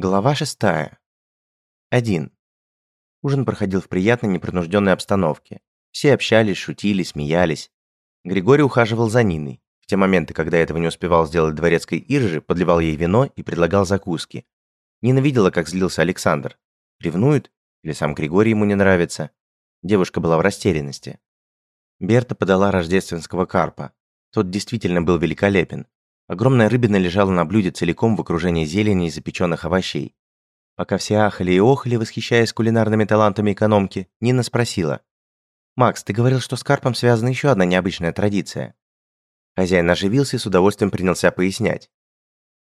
Глава шестая. Один. Ужин проходил в приятной, непринужденной обстановке. Все общались, шутили, смеялись. Григорий ухаживал за Ниной. В те моменты, когда этого не успевал сделать дворецкой Иржи, подливал ей вино и предлагал закуски. Нина видела, как злился Александр. Ревнует? Или сам Григорий ему не нравится? Девушка была в растерянности. Берта подала рождественского карпа. Тот действительно был великолепен. Огромная рыбина лежала на блюде целиком в окружении зелени и запеченных овощей. Пока все ахали и охали, восхищаясь кулинарными талантами экономки, Нина спросила. «Макс, ты говорил, что с карпом связана еще одна необычная традиция». Хозяин оживился и с удовольствием принялся пояснять.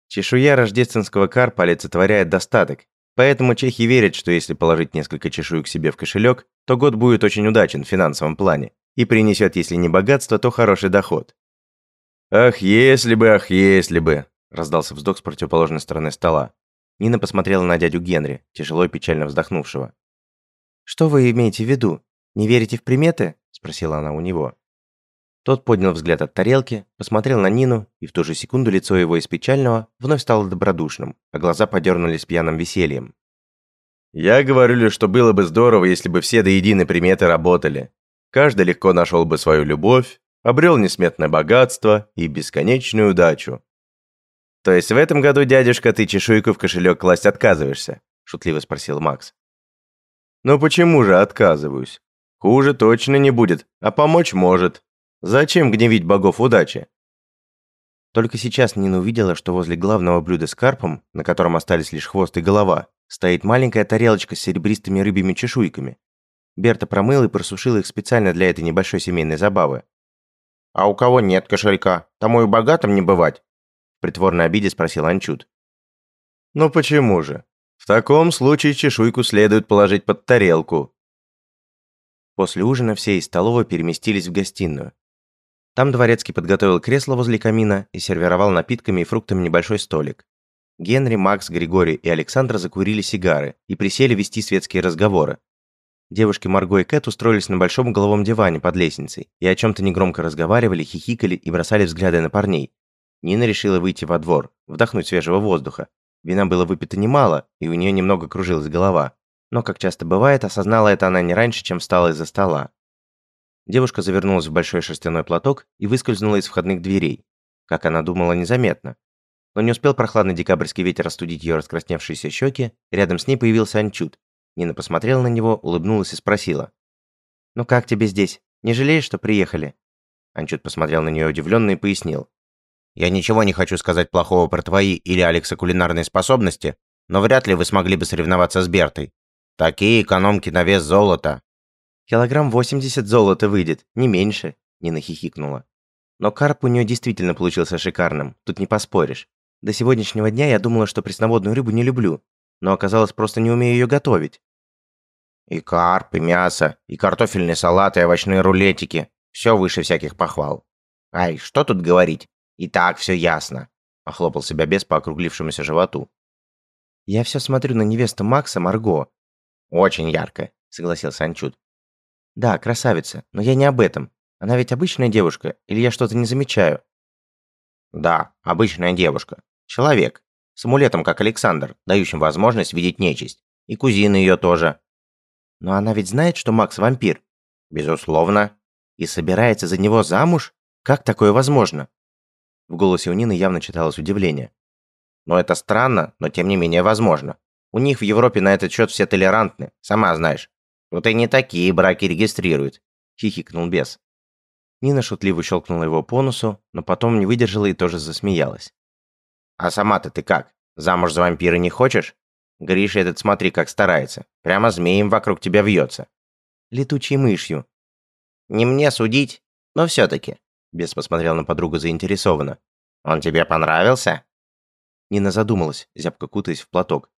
Чешуя рождественского карпа олицетворяет достаток, поэтому чехи верят, что если положить несколько чешуек себе в кошелек, то год будет очень удачен в финансовом плане и принесет, если не богатство, то хороший доход. «Ах, если бы, ах, если бы!» – раздался вздох с противоположной стороны стола. Нина посмотрела на дядю Генри, тяжело и печально вздохнувшего. «Что вы имеете в виду? Не верите в приметы?» – спросила она у него. Тот поднял взгляд от тарелки, посмотрел на Нину, и в ту же секунду лицо его из печального вновь стало добродушным, а глаза подернулись пьяным весельем. «Я говорю лишь, что было бы здорово, если бы все до единой приметы работали. Каждый легко нашел бы свою любовь, обрел несметное богатство и бесконечную удачу. «То есть в этом году, дядюшка, ты чешуйку в кошелек класть отказываешься?» – шутливо спросил Макс. «Ну почему же отказываюсь? Хуже точно не будет, а помочь может. Зачем гневить богов удачи?» Только сейчас Нина увидела, что возле главного блюда с карпом, на котором остались лишь хвост и голова, стоит маленькая тарелочка с серебристыми рыбьими чешуйками. Берта промыл и просушил их специально для этой небольшой семейной забавы. «А у кого нет кошелька, тому и богатым не бывать?» В притворной обиде спросил Анчут. «Ну почему же? В таком случае чешуйку следует положить под тарелку». После ужина все из столовой переместились в гостиную. Там Дворецкий подготовил кресло возле камина и сервировал напитками и фруктами небольшой столик. Генри, Макс, Григорий и Александр закурили сигары и присели вести светские разговоры, Девушки Марго и Кэт устроились на большом угловом диване под лестницей и о чем-то негромко разговаривали, хихикали и бросали взгляды на парней. Нина решила выйти во двор, вдохнуть свежего воздуха. Вина было выпито немало, и у нее немного кружилась голова. Но, как часто бывает, осознала это она не раньше, чем встала из-за стола. Девушка завернулась в большой шерстяной платок и выскользнула из входных дверей. Как она думала, незаметно. Но не успел прохладный декабрьский ветер остудить ее раскрасневшиеся щеки, рядом с ней появился Анчут, Нина посмотрела на него, улыбнулась и спросила. «Ну как тебе здесь? Не жалеешь, что приехали?» Анчут посмотрел на нее удивленно и пояснил. «Я ничего не хочу сказать плохого про твои или Алекса кулинарные способности, но вряд ли вы смогли бы соревноваться с Бертой. Такие экономки на вес золота». «Килограмм восемьдесят золота выйдет, не меньше», — Нина хихикнула. «Но карп у нее действительно получился шикарным, тут не поспоришь. До сегодняшнего дня я думала, что пресноводную рыбу не люблю, но оказалось, просто не умею ее готовить. И карп, и мясо, и картофельный салат, и овощные рулетики. Все выше всяких похвал. Ай, что тут говорить? И так все ясно. Охлопал себя бес по округлившемуся животу. Я все смотрю на невесту Макса, Марго. Очень ярко, согласился Анчут. Да, красавица, но я не об этом. Она ведь обычная девушка, или я что-то не замечаю? Да, обычная девушка. Человек. С амулетом, как Александр, дающим возможность видеть нечисть. И кузина ее тоже. Но она ведь знает, что Макс вампир. Безусловно. И собирается за него замуж? Как такое возможно? В голосе у Нины явно читалось удивление. Но это странно, но тем не менее возможно. У них в Европе на этот счет все толерантны, сама знаешь. Вот и не такие браки регистрируют. Хихикнул бес. Нина шутливо щелкнула его по носу, но потом не выдержала и тоже засмеялась. «А сама-то ты как? Замуж за вампира не хочешь?» Гриша этот смотри, как старается. Прямо змеем вокруг тебя вьется. Летучей мышью. Не мне судить, но все-таки. Бес посмотрел на подругу заинтересованно. Он тебе понравился? Нина задумалась, зябко кутаясь в платок.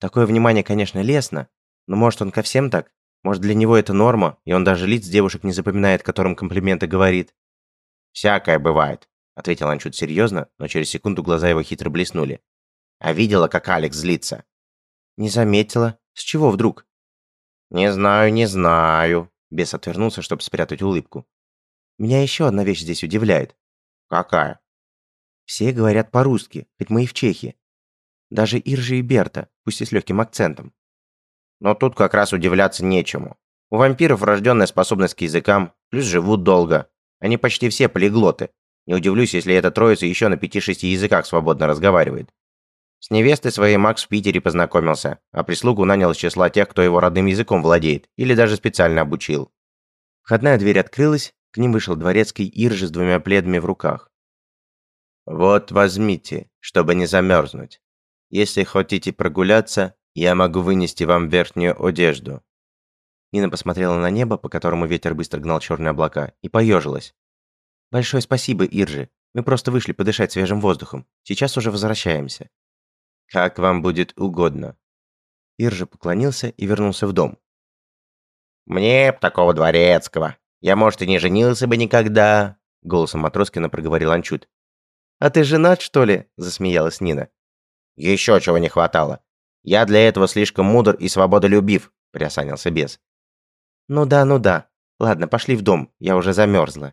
Такое внимание, конечно, лестно, но может он ко всем так? Может для него это норма, и он даже лиц девушек не запоминает, которым комплименты говорит? «Всякое бывает», — ответил Анчут серьезно, но через секунду глаза его хитро блеснули. «А видела, как Алекс злится? «Не заметила. С чего вдруг?» «Не знаю, не знаю». Бес отвернулся, чтобы спрятать улыбку. «Меня еще одна вещь здесь удивляет». «Какая?» «Все говорят по-русски, хоть мы и в Чехии. Даже Иржи и Берта, пусть и с легким акцентом. Но тут как раз удивляться нечему. У вампиров врожденная способность к языкам, плюс живут долго. Они почти все полиглоты. Не удивлюсь, если эта троица еще на 5-6 языках свободно разговаривает. С невестой своей Макс в Питере познакомился, а прислугу нанял из числа тех, кто его родным языком владеет, или даже специально обучил. Входная дверь открылась, к ним вышел дворецкий Иржи с двумя пледами в руках. «Вот возьмите, чтобы не замерзнуть. Если хотите прогуляться, я могу вынести вам верхнюю одежду». Нина посмотрела на небо, по которому ветер быстро гнал черные облака, и поежилась. «Большое спасибо, Иржи. Мы просто вышли подышать свежим воздухом. Сейчас уже возвращаемся». «Как вам будет угодно». Иржи поклонился и вернулся в дом. «Мне б такого дворецкого. Я, может, и не женился бы никогда», — голосом Матроскина проговорил Анчут. «А ты женат, что ли?» — засмеялась Нина. «Еще чего не хватало. Я для этого слишком мудр и свободолюбив», — приосанился бес. «Ну да, ну да. Ладно, пошли в дом, я уже замерзла».